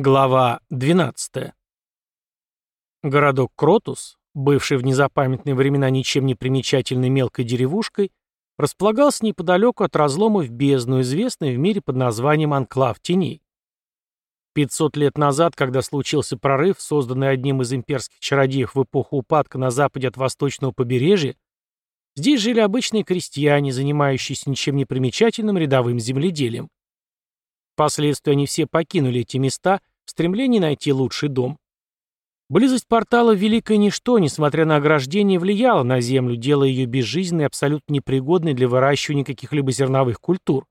Глава 12. Городок Кротус, бывший в незапамятные времена ничем не примечательной мелкой деревушкой, располагался неподалеку от разлома в бездну, известной в мире под названием Анклав Теней. 500 лет назад, когда случился прорыв, созданный одним из имперских чародеев в эпоху упадка на западе от восточного побережья, здесь жили обычные крестьяне, занимающиеся ничем не примечательным рядовым земледелием. Впоследствии они все покинули эти места в стремлении найти лучший дом. Близость портала Великое Ничто, несмотря на ограждение, влияла на Землю, делая ее безжизненной и абсолютно непригодной для выращивания каких-либо зерновых культур.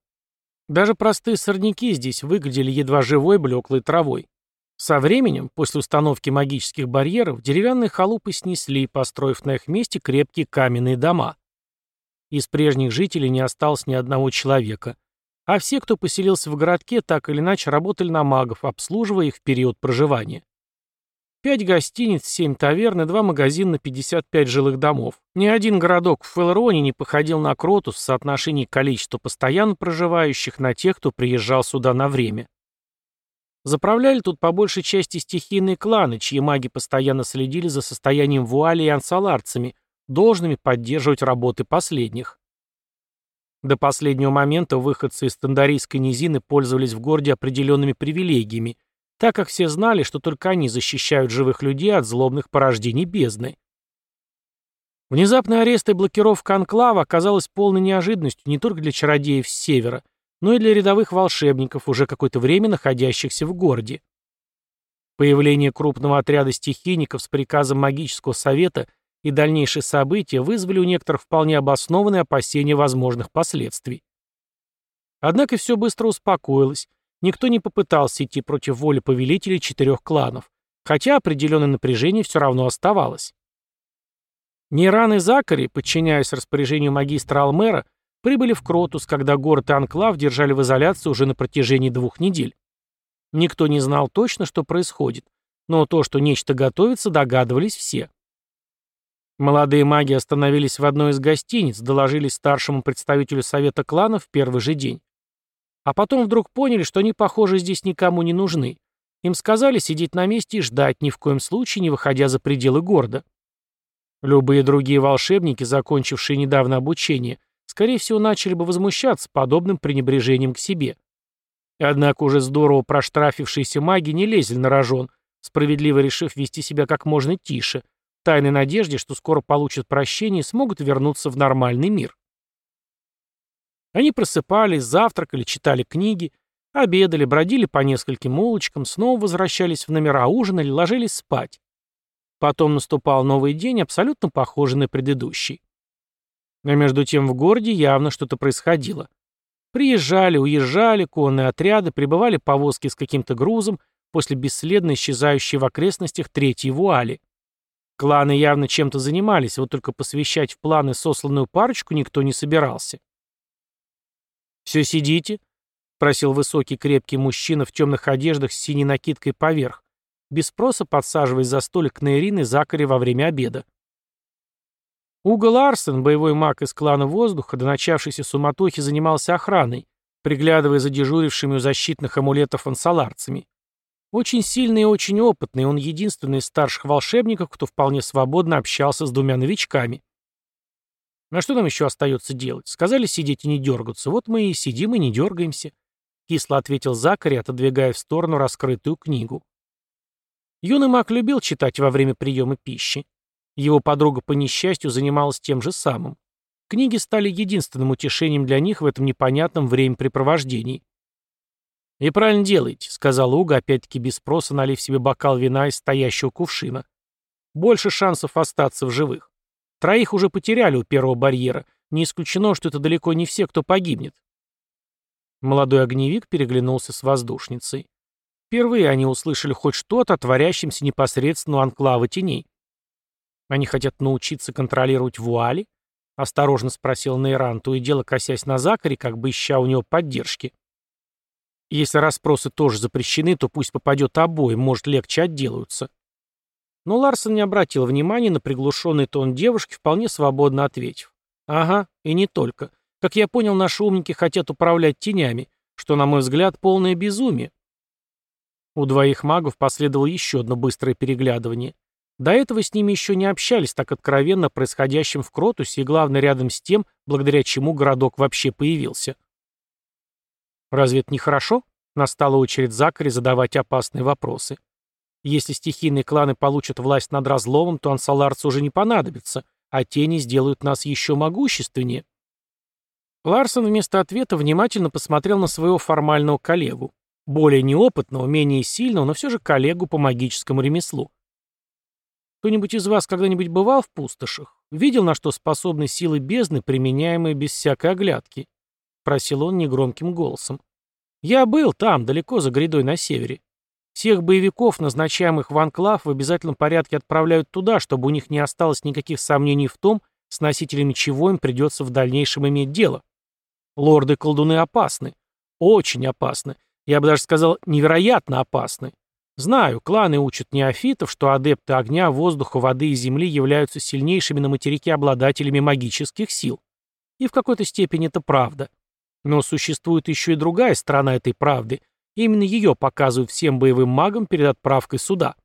Даже простые сорняки здесь выглядели едва живой блеклой травой. Со временем, после установки магических барьеров, деревянные халупы снесли, построив на их месте крепкие каменные дома. Из прежних жителей не осталось ни одного человека, а все, кто поселился в городке, так или иначе работали на магов, обслуживая их в период проживания. Пять гостиниц, семь таверн и два магазина на 55 жилых домов. Ни один городок в Фелроне не походил на Кротус в соотношении количества постоянно проживающих на тех, кто приезжал сюда на время. Заправляли тут по большей части стихийные кланы, чьи маги постоянно следили за состоянием вуали и ансаларцами, должными поддерживать работы последних. До последнего момента выходцы из Тандарийской низины пользовались в городе определенными привилегиями, так как все знали, что только они защищают живых людей от злобных порождений бездны. Внезапный арест и блокировка анклава оказалась полной неожиданностью не только для чародеев с севера, но и для рядовых волшебников, уже какое-то время находящихся в городе. Появление крупного отряда стихийников с приказом магического совета и дальнейшие события вызвали у некоторых вполне обоснованные опасения возможных последствий. Однако все быстро успокоилось, никто не попытался идти против воли повелителей четырех кланов, хотя определенное напряжение все равно оставалось. Нейран и Закари, подчиняясь распоряжению магистра Алмера, прибыли в Кротус, когда город и Анклав держали в изоляции уже на протяжении двух недель. Никто не знал точно, что происходит, но то, что нечто готовится, догадывались все. Молодые маги остановились в одной из гостиниц, доложились старшему представителю совета кланов в первый же день. А потом вдруг поняли, что они, похоже, здесь никому не нужны. Им сказали сидеть на месте и ждать, ни в коем случае не выходя за пределы города. Любые другие волшебники, закончившие недавно обучение, скорее всего, начали бы возмущаться подобным пренебрежением к себе. Однако уже здорово проштрафившиеся маги не лезли на рожон, справедливо решив вести себя как можно тише – тайной надежде, что скоро получат прощение и смогут вернуться в нормальный мир. Они просыпались, завтракали, читали книги, обедали, бродили по нескольким улочкам, снова возвращались в номера, ужинали, ложились спать. Потом наступал новый день, абсолютно похожий на предыдущий. Но между тем в городе явно что-то происходило. Приезжали, уезжали, конные отряды, прибывали повозки с каким-то грузом после бесследно исчезающей в окрестностях третьей вуали. Кланы явно чем-то занимались, вот только посвящать в планы сосланную парочку никто не собирался. «Все сидите?» — просил высокий крепкий мужчина в темных одеждах с синей накидкой поверх, без спроса подсаживаясь за столик на Ирины Закари во время обеда. Уго Ларсен, боевой маг из клана воздуха, до начавшейся суматохи занимался охраной, приглядывая за дежурившими у защитных амулетов ансаларцами. Очень сильный и очень опытный, он единственный из старших волшебников, кто вполне свободно общался с двумя новичками. А что нам еще остается делать? Сказали сидеть и не дергаться. Вот мы и сидим и не дергаемся. Кисло ответил Закари, отодвигая в сторону раскрытую книгу. Юный маг любил читать во время приема пищи. Его подруга по несчастью занималась тем же самым. Книги стали единственным утешением для них в этом непонятном времяпрепровождении. «И правильно делаете», — сказал Уга, опять-таки без спроса налив себе бокал вина из стоящего кувшина. «Больше шансов остаться в живых. Троих уже потеряли у первого барьера. Не исключено, что это далеко не все, кто погибнет». Молодой огневик переглянулся с воздушницей. Впервые они услышали хоть что-то о творящемся непосредственно у анклава теней. «Они хотят научиться контролировать вуали?» — осторожно спросил Нейран, то и дело косясь на Закари, как бы ища у него поддержки. Если расспросы тоже запрещены, то пусть попадет обоим, может, легче отделаются. Но Ларсон не обратил внимания на приглушенный тон девушки, вполне свободно ответив. «Ага, и не только. Как я понял, наши умники хотят управлять тенями, что, на мой взгляд, полное безумие». У двоих магов последовало еще одно быстрое переглядывание. До этого с ними еще не общались так откровенно происходящим в Кротусе и, главное, рядом с тем, благодаря чему городок вообще появился. Разве это не хорошо? Настала очередь Закари задавать опасные вопросы. Если стихийные кланы получат власть над разломом, то ансаларцы уже не понадобятся, а тени сделают нас еще могущественнее. Ларсон вместо ответа внимательно посмотрел на своего формального коллегу. Более неопытного, менее сильного, но все же коллегу по магическому ремеслу. Кто-нибудь из вас когда-нибудь бывал в пустошах? Видел, на что способны силы бездны, применяемые без всякой оглядки? Просил он негромким голосом. Я был там, далеко за грядой на севере. Всех боевиков, назначаемых в анклав, в обязательном порядке отправляют туда, чтобы у них не осталось никаких сомнений в том, с носителями чего им придется в дальнейшем иметь дело. Лорды-колдуны опасны. Очень опасны. Я бы даже сказал, невероятно опасны. Знаю, кланы учат неофитов, что адепты огня, воздуха, воды и земли являются сильнейшими на материке обладателями магических сил. И в какой-то степени это правда. Но существует еще и другая сторона этой правды. именно ее показывают всем боевым магам перед отправкой суда.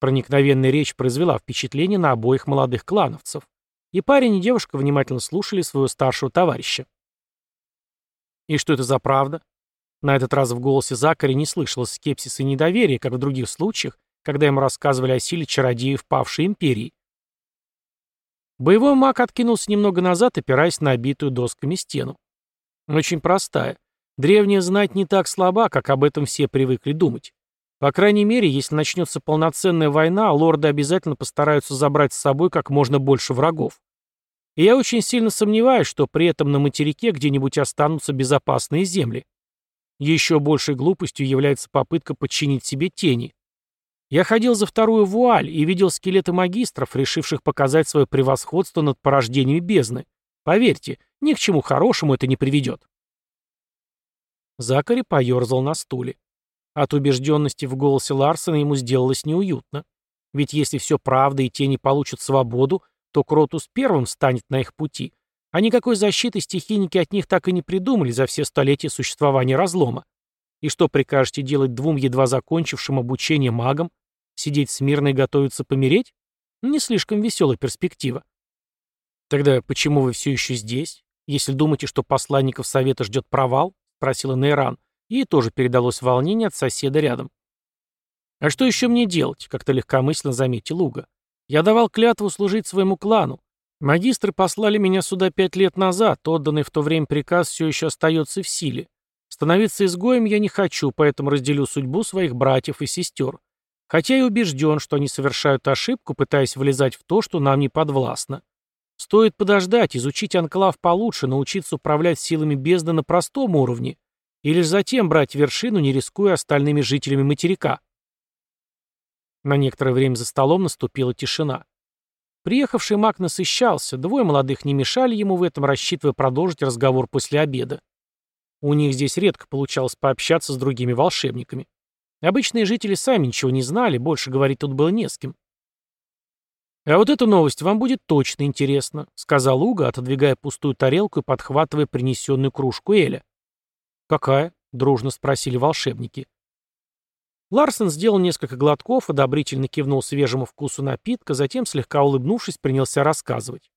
Проникновенная речь произвела впечатление на обоих молодых клановцев. И парень и девушка внимательно слушали своего старшего товарища. «И что это за правда?» На этот раз в голосе Закари не слышалось скепсиса и недоверия, как в других случаях, когда ему рассказывали о силе чародеев павшей империи. Боевой маг откинулся немного назад, опираясь на обитую досками стену. Очень простая. Древняя знать не так слаба, как об этом все привыкли думать. По крайней мере, если начнется полноценная война, лорды обязательно постараются забрать с собой как можно больше врагов. И я очень сильно сомневаюсь, что при этом на материке где-нибудь останутся безопасные земли. Еще большей глупостью является попытка подчинить себе тени. Я ходил за вторую вуаль и видел скелеты магистров, решивших показать свое превосходство над порождениями бездны. Поверьте, ни к чему хорошему это не приведет. Закари поерзал на стуле. От убежденности в голосе Ларсена ему сделалось неуютно. Ведь если все правда и тени получат свободу, то Кротус первым станет на их пути, а никакой защиты стихийники от них так и не придумали за все столетия существования разлома. И что прикажете делать двум едва закончившим обучение магам? Сидеть смирно и готовиться помереть? Не слишком веселая перспектива. Тогда почему вы все еще здесь? Если думаете, что посланников совета ждет провал? Спросила Нейран. Ей тоже передалось волнение от соседа рядом. «А что еще мне делать?» — как-то легкомысленно заметил Луга. «Я давал клятву служить своему клану. Магистры послали меня сюда пять лет назад, отданный в то время приказ все еще остается в силе. Становиться изгоем я не хочу, поэтому разделю судьбу своих братьев и сестер. Хотя и убежден, что они совершают ошибку, пытаясь влезать в то, что нам не подвластно. Стоит подождать, изучить анклав получше, научиться управлять силами бездны на простом уровне, и лишь затем брать вершину, не рискуя остальными жителями материка. На некоторое время за столом наступила тишина. Приехавший маг насыщался, двое молодых не мешали ему в этом, рассчитывая продолжить разговор после обеда. У них здесь редко получалось пообщаться с другими волшебниками. Обычные жители сами ничего не знали, больше говорить тут было не с кем. «А вот эта новость вам будет точно интересна», — сказал Уга, отодвигая пустую тарелку и подхватывая принесенную кружку Эля. «Какая?» — дружно спросили волшебники. Ларсен сделал несколько глотков, одобрительно кивнул свежему вкусу напитка, затем, слегка улыбнувшись, принялся рассказывать.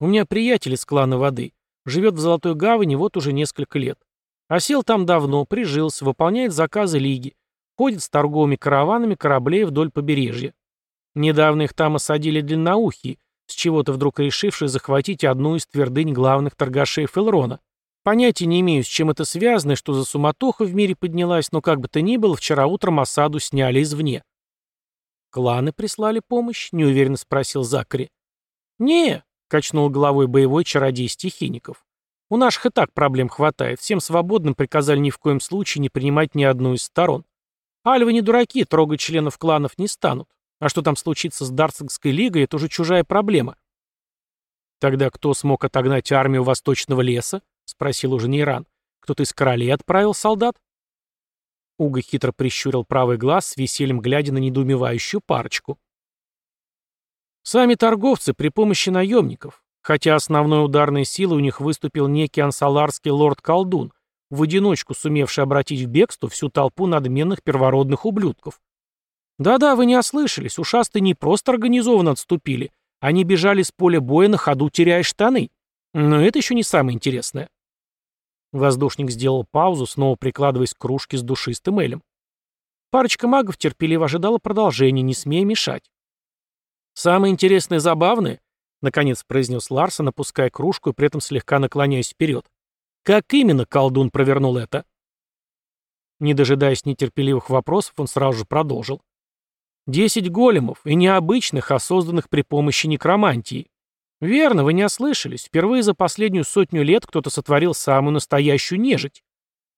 «У меня приятель из клана воды. Живет в Золотой Гавани вот уже несколько лет. Осел там давно, прижился, выполняет заказы лиги, ходит с торговыми караванами кораблей вдоль побережья. Недавно их там осадили длинноухие, с чего-то вдруг решившие захватить одну из твердынь главных торгашей Фелрона. Понятия не имею, с чем это связано и что за суматоха в мире поднялась, но как бы то ни было, вчера утром осаду сняли извне. «Кланы прислали помощь?» — неуверенно спросил Закари. «Не», — качнул головой боевой чародей стихийников. «У наших и так проблем хватает. Всем свободным приказали ни в коем случае не принимать ни одну из сторон. Альвы не дураки, трогать членов кланов не станут. А что там случится с Дарцинской лигой, это уже чужая проблема». Тогда кто смог отогнать армию Восточного леса? — спросил уже Нейран. «Кто-то из королей отправил солдат?» Уга хитро прищурил правый глаз с весельем глядя на недоумевающую парочку. Сами торговцы при помощи наемников, хотя основной ударной силой у них выступил некий ансаларский лорд-колдун, в одиночку сумевший обратить в бегство всю толпу надменных первородных ублюдков. Да-да, вы не ослышались, ушастые не просто организованно отступили, они бежали с поля боя на ходу, теряя штаны. Но это еще не самое интересное. Воздушник сделал паузу, снова прикладываясь к кружке с душистым элем. Парочка магов терпеливо ожидала продолжения, не смея мешать. «Самое интересное и забавное», — наконец произнес Ларсон, опуская кружку и при этом слегка наклоняясь вперед. «Как именно колдун провернул это?» Не дожидаясь нетерпеливых вопросов, он сразу же продолжил. «Десять големов, и необычных, а созданных при помощи некромантии. Верно, вы не ослышались. Впервые за последнюю сотню лет кто-то сотворил самую настоящую нежить.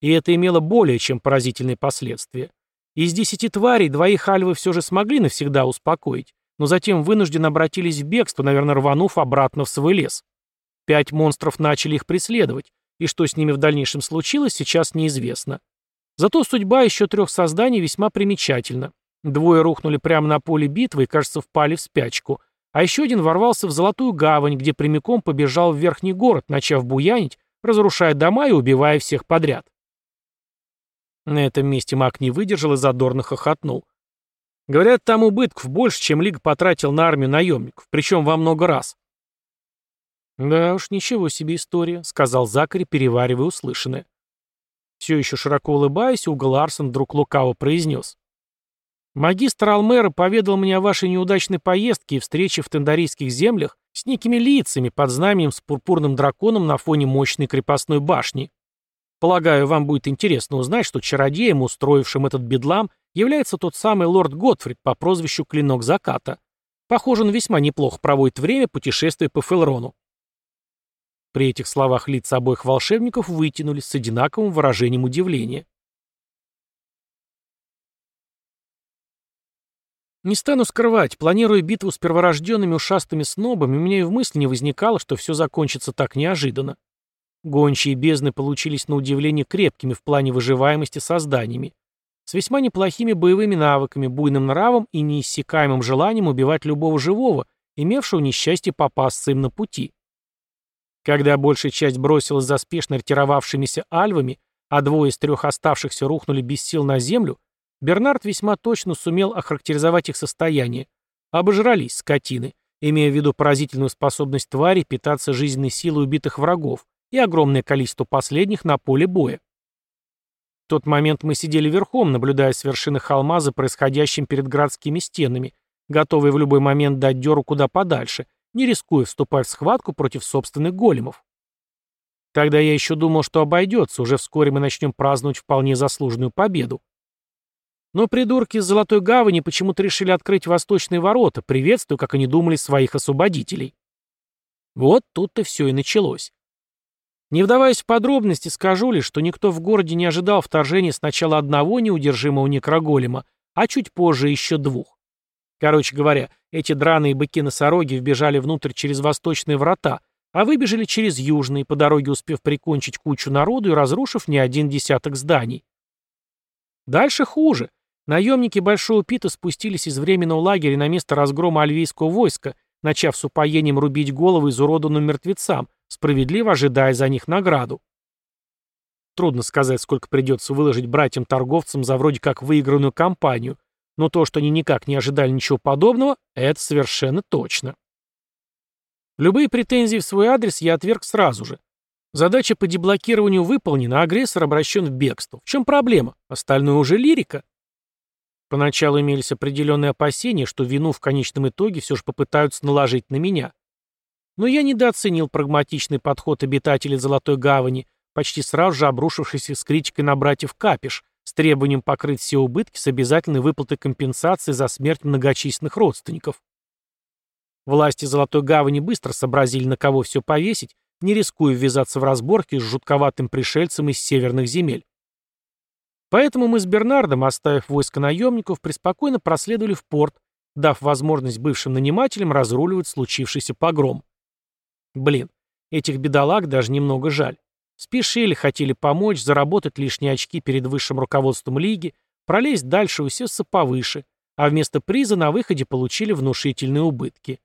И это имело более чем поразительные последствия. Из десяти тварей двоих альвы все же смогли навсегда успокоить, но затем вынужденно обратились в бегство, наверное, рванув обратно в свой лес. Пять монстров начали их преследовать, и что с ними в дальнейшем случилось, сейчас неизвестно. Зато судьба еще трех созданий весьма примечательна. Двое рухнули прямо на поле битвы и, кажется, впали в спячку, а еще один ворвался в Золотую Гавань, где прямиком побежал в Верхний город, начав буянить, разрушая дома и убивая всех подряд. На этом месте маг не выдержал и задорно хохотнул. Говорят, там убытков больше, чем Лига потратил на армию наемников, причем во много раз. «Да уж, ничего себе история», — сказал Закари, переваривая услышанное. Все еще широко улыбаясь, Угол Арсон вдруг лукаво произнес. «Магистр Алмера поведал мне о вашей неудачной поездке и встрече в тендарийских землях с некими лицами под знаменем с пурпурным драконом на фоне мощной крепостной башни. Полагаю, вам будет интересно узнать, что чародеем, устроившим этот бедлам, является тот самый лорд Готфрид по прозвищу Клинок Заката. Похоже, он весьма неплохо проводит время, путешествуя по Фелрону. При этих словах лица обоих волшебников вытянулись с одинаковым выражением удивления. Не стану скрывать, планируя битву с перворожденными ушастыми снобами, у меня и в мысли не возникало, что все закончится так неожиданно. Гончие бездны получились на удивление крепкими в плане выживаемости созданиями, с весьма неплохими боевыми навыками, буйным нравом и неиссякаемым желанием убивать любого живого, имевшего несчастье попасться им на пути. Когда большая часть бросилась за спешно ретировавшимися альвами, а двое из трех оставшихся рухнули без сил на землю, Бернард весьма точно сумел охарактеризовать их состояние. Обожрались скотины, имея в виду поразительную способность твари питаться жизненной силой убитых врагов, и огромное количество последних на поле боя. В тот момент мы сидели верхом, наблюдая с вершины холма за происходящим перед городскими стенами, готовые в любой момент дать дёру куда подальше, не рискуя вступать в схватку против собственных големов. Тогда я еще думал, что обойдется, уже вскоре мы начнем праздновать вполне заслуженную победу. Но придурки из Золотой Гавани почему-то решили открыть восточные ворота, приветствуя, как они думали, своих освободителей. Вот тут-то все и началось. Не вдаваясь в подробности, скажу лишь, что никто в городе не ожидал вторжения сначала одного неудержимого некроголема, а чуть позже еще двух. Короче говоря, эти драные быки-носороги вбежали внутрь через восточные врата, а выбежали через южные, по дороге успев прикончить кучу народу и разрушив не один десяток зданий. Дальше хуже. Наемники Большого Пита спустились из временного лагеря на место разгрома альвийского войска, начав с упоением рубить головы изуродованным мертвецам, справедливо ожидая за них награду. Трудно сказать, сколько придется выложить братьям-торговцам за вроде как выигранную кампанию, но то, что они никак не ожидали ничего подобного, это совершенно точно. Любые претензии в свой адрес я отверг сразу же. Задача по деблокированию выполнена, агрессор обращен в бегство. В чем проблема? Остальное уже лирика. Поначалу имелись определенные опасения, что вину в конечном итоге все же попытаются наложить на меня. Но я недооценил прагматичный подход обитателей Золотой Гавани, почти сразу же обрушившийся с критикой на братьев Капиш, с требованием покрыть все убытки с обязательной выплатой компенсации за смерть многочисленных родственников. Власти Золотой Гавани быстро сообразили, на кого все повесить, не рискуя ввязаться в разборки с жутковатым пришельцем из северных земель. Поэтому мы с Бернардом, оставив войско наемников, преспокойно проследовали в порт, дав возможность бывшим нанимателям разруливать случившийся погром. Блин, этих бедолаг даже немного жаль. Спешили, хотели помочь, заработать лишние очки перед высшим руководством лиги, пролезть дальше, усесться повыше, а вместо приза на выходе получили внушительные убытки.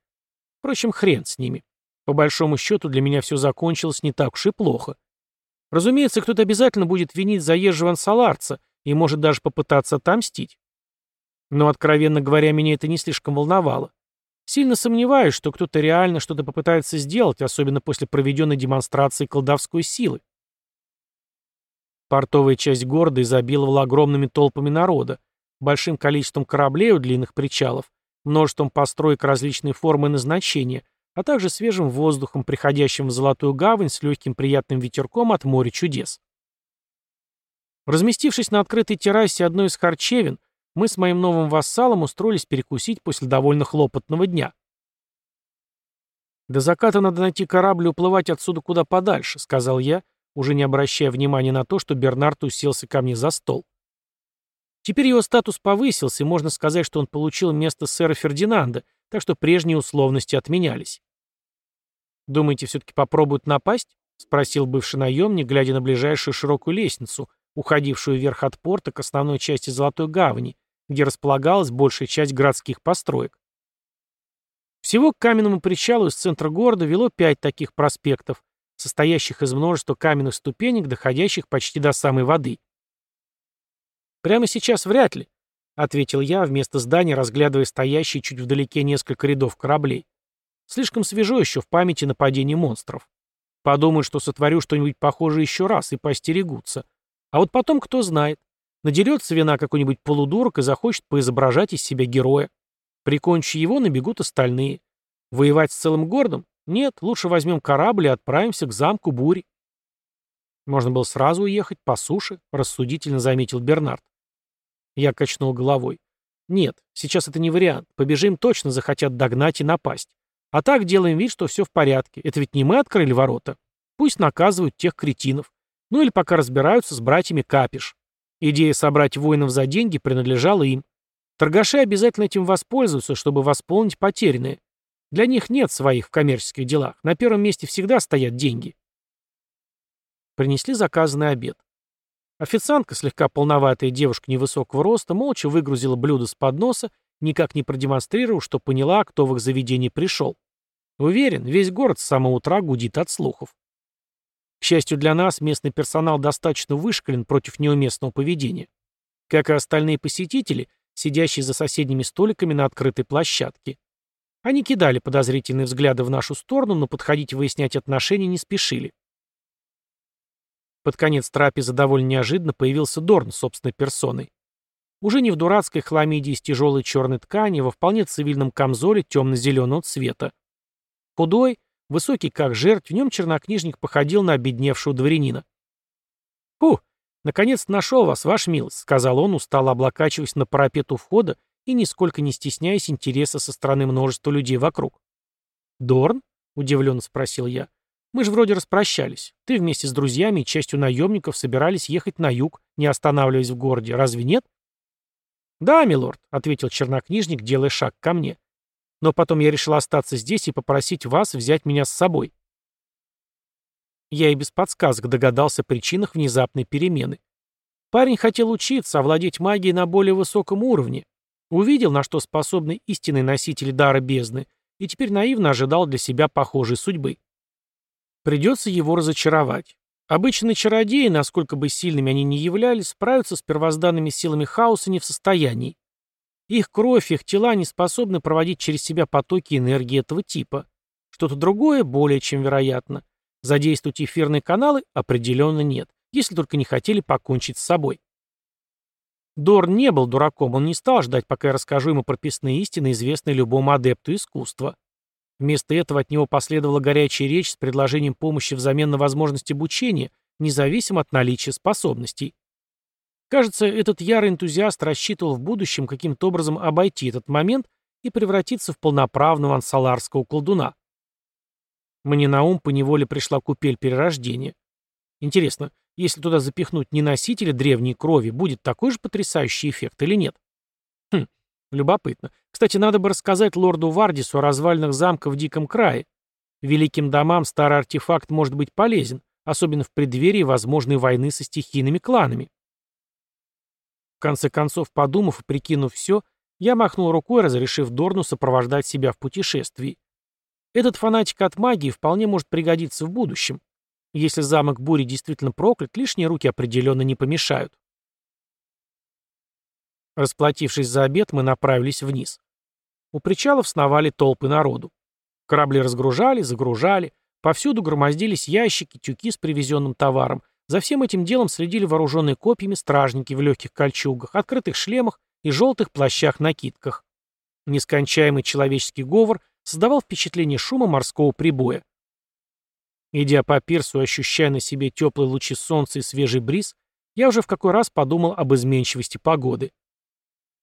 Впрочем, хрен с ними. По большому счету для меня все закончилось не так уж и плохо. Разумеется, кто-то обязательно будет винить заезжего ансаларца и может даже попытаться отомстить. Но, откровенно говоря, меня это не слишком волновало. Сильно сомневаюсь, что кто-то реально что-то попытается сделать, особенно после проведенной демонстрации колдовской силы. Портовая часть города изобиловала огромными толпами народа, большим количеством кораблей у длинных причалов, множеством построек различной формы назначения, а также свежим воздухом, приходящим в Золотую Гавань с легким приятным ветерком от моря чудес. Разместившись на открытой террасе одной из харчевин, мы с моим новым вассалом устроились перекусить после довольно хлопотного дня. «До заката надо найти корабль и уплывать отсюда куда подальше», — сказал я, уже не обращая внимания на то, что Бернард уселся ко мне за стол. Теперь его статус повысился, и можно сказать, что он получил место сэра Фердинанда, так что прежние условности отменялись. «Думаете, все-таки попробуют напасть?» — спросил бывший наемник, глядя на ближайшую широкую лестницу, уходившую вверх от порта к основной части Золотой Гавани, где располагалась большая часть городских построек. Всего к каменному причалу из центра города вело пять таких проспектов, состоящих из множества каменных ступенек, доходящих почти до самой воды. «Прямо сейчас вряд ли», — ответил я, вместо здания разглядывая стоящие чуть вдалеке несколько рядов кораблей. «Слишком свежо еще в памяти нападение монстров. Подумают, что сотворю что-нибудь похожее еще раз, и постерегутся. А вот потом кто знает. Надерется вина какой-нибудь полудурок и захочет поизображать из себя героя. Прикончи его, набегут остальные. Воевать с целым городом? Нет, лучше возьмем корабль и отправимся к замку Бури. Можно было сразу уехать по суше, рассудительно заметил Бернард. Я качнул головой. Нет, сейчас это не вариант. Побежим точно захотят догнать и напасть. А так делаем вид, что все в порядке. Это ведь не мы открыли ворота. Пусть наказывают тех кретинов. Ну или пока разбираются с братьями Капиш. Идея собрать воинов за деньги принадлежала им. Торгаши обязательно этим воспользуются, чтобы восполнить потерянные. Для них нет своих в коммерческих делах. На первом месте всегда стоят деньги. Принесли заказанный обед. Официантка, слегка полноватая девушка невысокого роста, молча выгрузила блюдо с подноса, никак не продемонстрировав, что поняла, кто в их заведении пришел. Уверен, весь город с самого утра гудит от слухов. К счастью для нас, местный персонал достаточно вышкален против неуместного поведения. Как и остальные посетители, сидящие за соседними столиками на открытой площадке. Они кидали подозрительные взгляды в нашу сторону, но подходить выяснять отношения не спешили. Под конец трапезы довольно неожиданно появился Дорн собственной персоной. Уже не в дурацкой хламиде из тяжелой черной ткани, во вполне цивильном камзоле темно-зеленого цвета. Худой, Высокий как жертв, в нем чернокнижник походил на обедневшего дворянина. «Фу, наконец нашел вас, ваш милость», — сказал он, устало облокачиваясь на парапет у входа и нисколько не стесняясь интереса со стороны множества людей вокруг. «Дорн?» — удивленно спросил я. «Мы же вроде распрощались. Ты вместе с друзьями и частью наемников собирались ехать на юг, не останавливаясь в городе. Разве нет?» «Да, милорд», — ответил чернокнижник, делая шаг ко мне. Но потом я решил остаться здесь и попросить вас взять меня с собой. Я и без подсказок догадался о причинах внезапной перемены. Парень хотел учиться, овладеть магией на более высоком уровне. Увидел, на что способны истинные носители дара бездны, и теперь наивно ожидал для себя похожей судьбы. Придется его разочаровать. Обычные чародеи, насколько бы сильными они ни являлись, справиться с первозданными силами хаоса не в состоянии. Их кровь, их тела не способны проводить через себя потоки энергии этого типа. Что-то другое более чем вероятно. Задействовать эфирные каналы определенно нет, если только не хотели покончить с собой. Дорн не был дураком, он не стал ждать, пока я расскажу ему прописные истины, известные любому адепту искусства. Вместо этого от него последовала горячая речь с предложением помощи взамен на возможность обучения, независимо от наличия способностей. Кажется, этот ярый энтузиаст рассчитывал в будущем каким-то образом обойти этот момент и превратиться в полноправного ансаларского колдуна. Мне на ум поневоле пришла купель перерождения. Интересно, если туда запихнуть не носителя древней крови, будет такой же потрясающий эффект или нет? Хм, любопытно. Кстати, надо бы рассказать лорду Вардису о развалинах замка в Диком крае. Великим домам старый артефакт может быть полезен, особенно в преддверии возможной войны со стихийными кланами конце концов, подумав и прикинув все, я махнул рукой, разрешив Дорну сопровождать себя в путешествии. Этот фанатик от магии вполне может пригодиться в будущем. Если замок бури действительно проклят, лишние руки определенно не помешают. Расплатившись за обед, мы направились вниз. У причалов сновали толпы народу. Корабли разгружали, загружали, повсюду громоздились ящики, тюки с привезенным товаром. За всем этим делом следили вооруженные копьями стражники в легких кольчугах, открытых шлемах и желтых плащах-накидках. Нескончаемый человеческий говор создавал впечатление шума морского прибоя. Идя по пирсу, ощущая на себе теплые лучи солнца и свежий бриз, я уже в какой раз подумал об изменчивости погоды.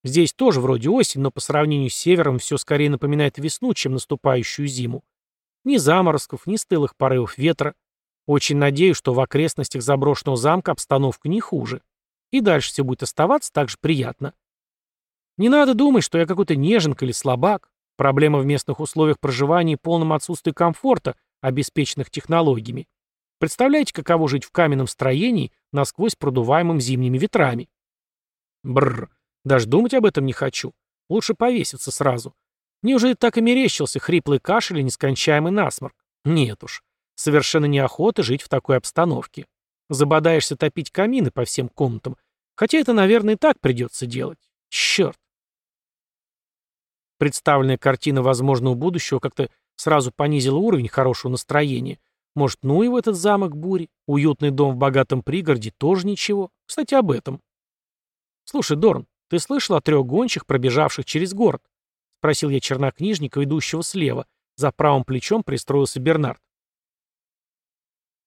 Здесь тоже вроде осень, но по сравнению с севером все скорее напоминает весну, чем наступающую зиму. Ни заморозков, ни стылых порывов ветра. Очень надеюсь, что в окрестностях заброшенного замка обстановка не хуже. И дальше все будет оставаться так же приятно. Не надо думать, что я какой-то неженка или слабак. Проблема в местных условиях проживания и полном отсутствии комфорта, обеспеченных технологиями. Представляете, каково жить в каменном строении, насквозь продуваемым зимними ветрами? Бррр. Даже думать об этом не хочу. Лучше повеситься сразу. Неужели так и мерещился хриплый кашель и нескончаемый насморк? Нет уж. Совершенно неохота жить в такой обстановке. Забодаешься топить камины по всем комнатам. Хотя это, наверное, и так придется делать. Черт. Представленная картина возможного будущего как-то сразу понизила уровень хорошего настроения. Может, ну и в этот замок бури? Уютный дом в богатом пригороде тоже ничего. Кстати, об этом. Слушай, Дорн, «Ты слышал о трех гончих, пробежавших через город?» — спросил я чернокнижника, идущего слева. За правым плечом пристроился Бернард.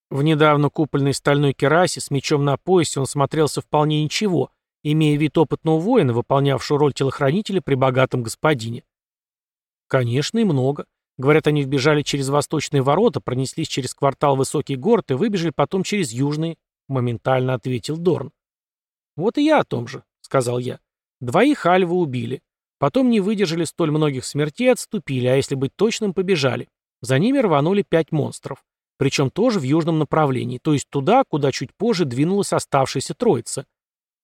В недавно купольной стальной керасе с мечом на поясе он смотрелся вполне ничего, имея вид опытного воина, выполнявшего роль телохранителя при богатом господине. Конечно, и много. Говорят, они вбежали через восточные ворота, пронеслись через квартал Высокий город и выбежали потом через южные, моментально ответил Дорн. Вот и я о том же, сказал я. Двоих Альва убили. Потом не выдержали столь многих смертей и отступили, а если быть точным, побежали. За ними рванули пять монстров. Причем тоже в южном направлении, то есть туда, куда чуть позже двинулась оставшаяся троица.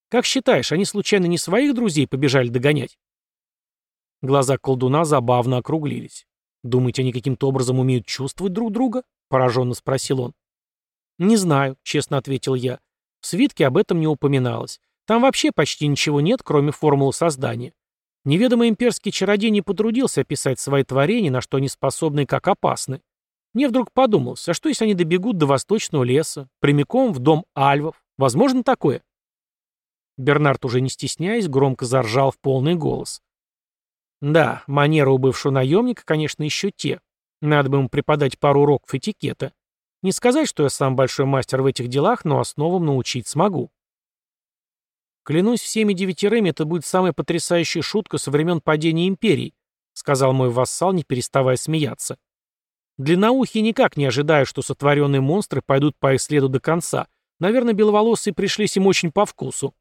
Как считаешь, они случайно не своих друзей побежали догонять? Глаза колдуна забавно округлились. «Думаете, они каким-то образом умеют чувствовать друг друга?» — пораженно спросил он. «Не знаю», — честно ответил я. В свитке об этом не упоминалось. Там вообще почти ничего нет, кроме формулы создания. Неведомый имперский чародей не потрудился описать свои творения, на что они способны и как опасны. Мне вдруг подумалось, а что если они добегут до восточного леса, прямиком в дом альвов? Возможно такое? Бернард, уже не стесняясь, громко заржал в полный голос. Да, манера у бывшего наемника, конечно, еще те. Надо бы ему преподать пару уроков этикета. Не сказать, что я сам большой мастер в этих делах, но основам научить смогу. «Клянусь всеми девятерыми, это будет самая потрясающая шутка со времен падения империи», сказал мой вассал, не переставая смеяться. Длинноухие никак не ожидают, что сотворенные монстры пойдут по их следу до конца. Наверное, беловолосые пришлись им очень по вкусу.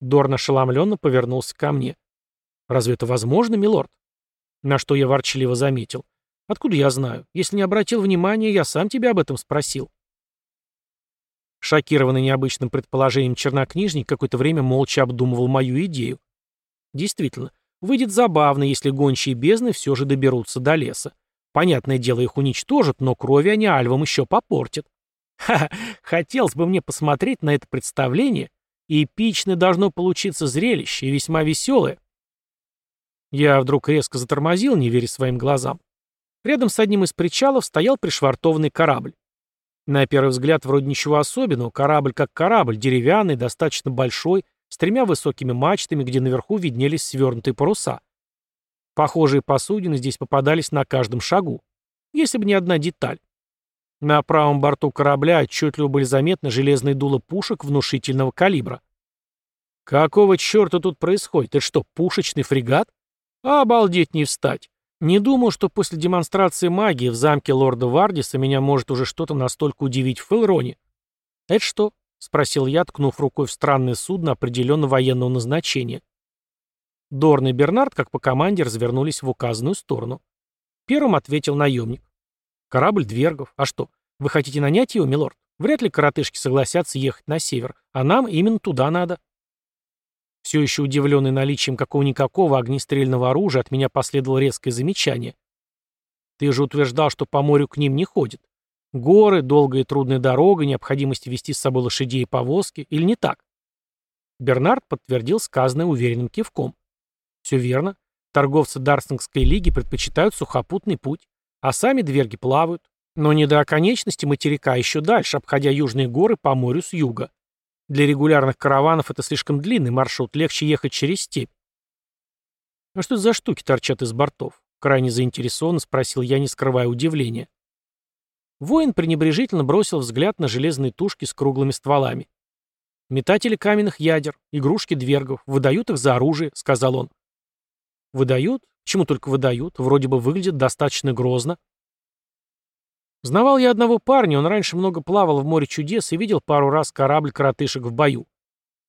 Дорн ошеломленно повернулся ко мне. «Разве это возможно, милорд?» На что я ворчливо заметил. «Откуда я знаю? Если не обратил внимания, я сам тебя об этом спросил». Шокированный необычным предположением чернокнижник какое-то время молча обдумывал мою идею. Действительно, выйдет забавно, если гончие бездны все же доберутся до леса. Понятное дело, их уничтожат, но крови они альвам еще попортят. Ха-ха, хотелось бы мне посмотреть на это представление. Эпичное должно получиться зрелище и весьма веселое. Я вдруг резко затормозил, не веря своим глазам. Рядом с одним из причалов стоял пришвартованный корабль. На первый взгляд вроде ничего особенного, корабль как корабль, деревянный, достаточно большой, с тремя высокими мачтами, где наверху виднелись свернутые паруса. Похожие посудины здесь попадались на каждом шагу. Если бы не одна деталь. На правом борту корабля отчетливо были заметны железные дула пушек внушительного калибра. Какого черта тут происходит? Это что, пушечный фрегат? Обалдеть не встать. Не думал, что после демонстрации магии в замке лорда Вардиса меня может уже что-то настолько удивить в Фелроне. «Это что?» — спросил я, ткнув рукой в странное судно определенно военного назначения. Дорн и Бернард, как по команде, развернулись в указанную сторону. Первым ответил наемник. «Корабль Двергов. А что, вы хотите нанять его, милорд? Вряд ли коротышки согласятся ехать на север, а нам именно туда надо». Все еще удивленный наличием какого-никакого огнестрельного оружия, от меня последовало резкое замечание. «Ты же утверждал, что по морю к ним не ходит. Горы, долгая и трудная дорога, необходимость вести с собой лошадей и повозки, или не так? Бернард подтвердил сказанное уверенным кивком. Все верно. Торговцы Дарстингской лиги предпочитают сухопутный путь, а сами дверги плавают, но не до оконечности материка, а еще дальше, обходя южные горы по морю с юга. Для регулярных караванов это слишком длинный маршрут, легче ехать через степь. «А что это за штуки торчат из бортов?» Крайне заинтересованно спросил я, не скрывая удивления. Воин пренебрежительно бросил взгляд на железные тушки с круглыми стволами. «Метатели каменных ядер, игрушки двергов, выдают их за оружие», — сказал он. «Выдают? Чему только выдают? Вроде бы выглядит достаточно грозно». Знавал я одного парня, он раньше много плавал в море чудес и видел пару раз корабль-коротышек в бою.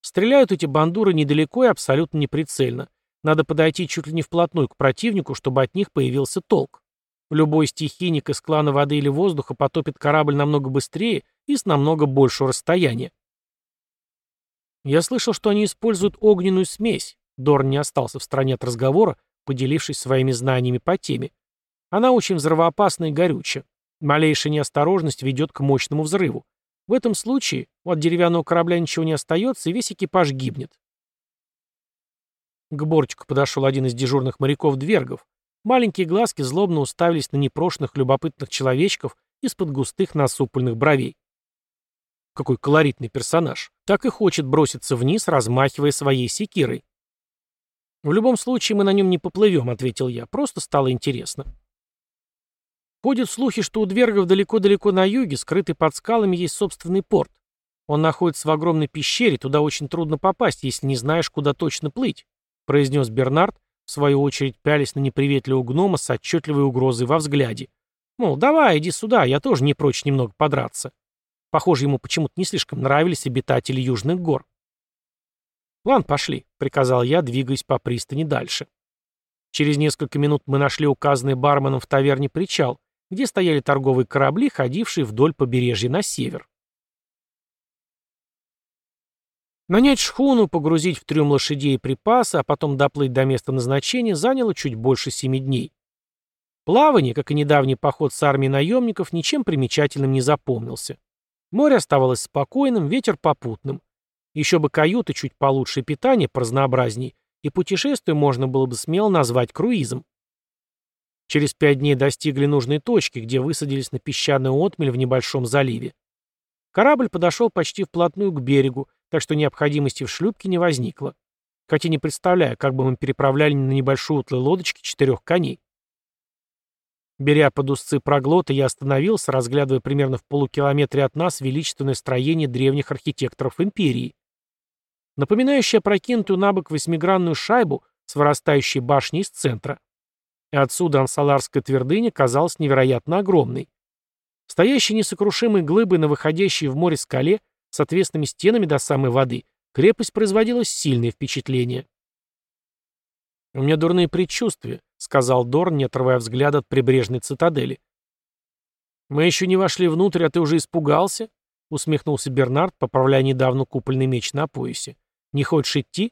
Стреляют эти бандуры недалеко и абсолютно неприцельно. Надо подойти чуть ли не вплотную к противнику, чтобы от них появился толк. Любой стихийник из клана воды или воздуха потопит корабль намного быстрее и с намного большего расстояния. Я слышал, что они используют огненную смесь. Дорн не остался в стороне от разговора, поделившись своими знаниями по теме. Она очень взрывоопасна и горючая. Малейшая неосторожность ведет к мощному взрыву. В этом случае от деревянного корабля ничего не остается, и весь экипаж гибнет. К бортику подошел один из дежурных моряков-двергов. Маленькие глазки злобно уставились на непрошенных любопытных человечков из-под густых насупленных бровей. Какой колоритный персонаж. Так и хочет броситься вниз, размахивая своей секирой. «В любом случае мы на нем не поплывем», — ответил я. «Просто стало интересно». Ходят слухи, что у Двергов далеко-далеко на юге, скрытый под скалами, есть собственный порт. Он находится в огромной пещере, туда очень трудно попасть, если не знаешь, куда точно плыть», — произнес Бернард, в свою очередь пялись на неприветливого гнома с отчетливой угрозой во взгляде. Мол, давай, иди сюда, я тоже не прочь немного подраться. Похоже, ему почему-то не слишком нравились обитатели Южных гор. «Ладно, пошли», — приказал я, двигаясь по пристани дальше. Через несколько минут мы нашли указанный барменом в таверне причал, где стояли торговые корабли, ходившие вдоль побережья на север. Нанять шхуну, погрузить в трюм лошадей и припасы, а потом доплыть до места назначения заняло чуть больше семи дней. Плавание, как и недавний поход с армией наемников, ничем примечательным не запомнился. Море оставалось спокойным, ветер попутным. Еще бы каюты чуть получше питание поразнообразней, и путешествие можно было бы смело назвать круизом. Через пять дней достигли нужной точки, где высадились на песчаный отмель в небольшом заливе. Корабль подошел почти вплотную к берегу, так что необходимости в шлюпке не возникло. Хотя не представляю, как бы мы переправляли на небольшой утлой лодочке четырех коней. Беря под узцы проглота, я остановился, разглядывая примерно в полукилометре от нас величественное строение древних архитекторов империи. Напоминающее опрокинутую на бок восьмигранную шайбу с вырастающей башней из центра. И отсюда ансаларская твердыня казалась невероятно огромной. Стоящей несокрушимой глыбой на выходящей в море скале с отвесными стенами до самой воды, крепость производила сильное впечатление. «У меня дурные предчувствия», — сказал Дорн, не отрывая взгляда от прибрежной цитадели. «Мы еще не вошли внутрь, а ты уже испугался?» — усмехнулся Бернард, поправляя недавно купольный меч на поясе. «Не хочешь идти?»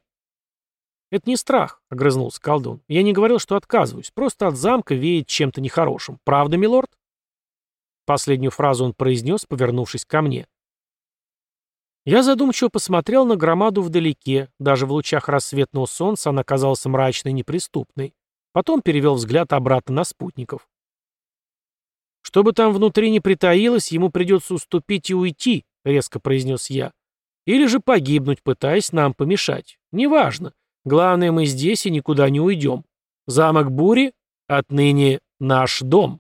«Это не страх», — огрызнулся колдун. «Я не говорил, что отказываюсь. Просто от замка веет чем-то нехорошим. Правда, милорд?» Последнюю фразу он произнес, повернувшись ко мне. Я задумчиво посмотрел на громаду вдалеке. Даже в лучах рассветного солнца она казалась мрачной и неприступной. Потом перевел взгляд обратно на спутников. «Что бы там внутри ни притаилось, ему придется уступить и уйти», — резко произнес я. «Или же погибнуть, пытаясь нам помешать. Неважно. Главное, мы здесь и никуда не уйдем. Замок Бури отныне наш дом.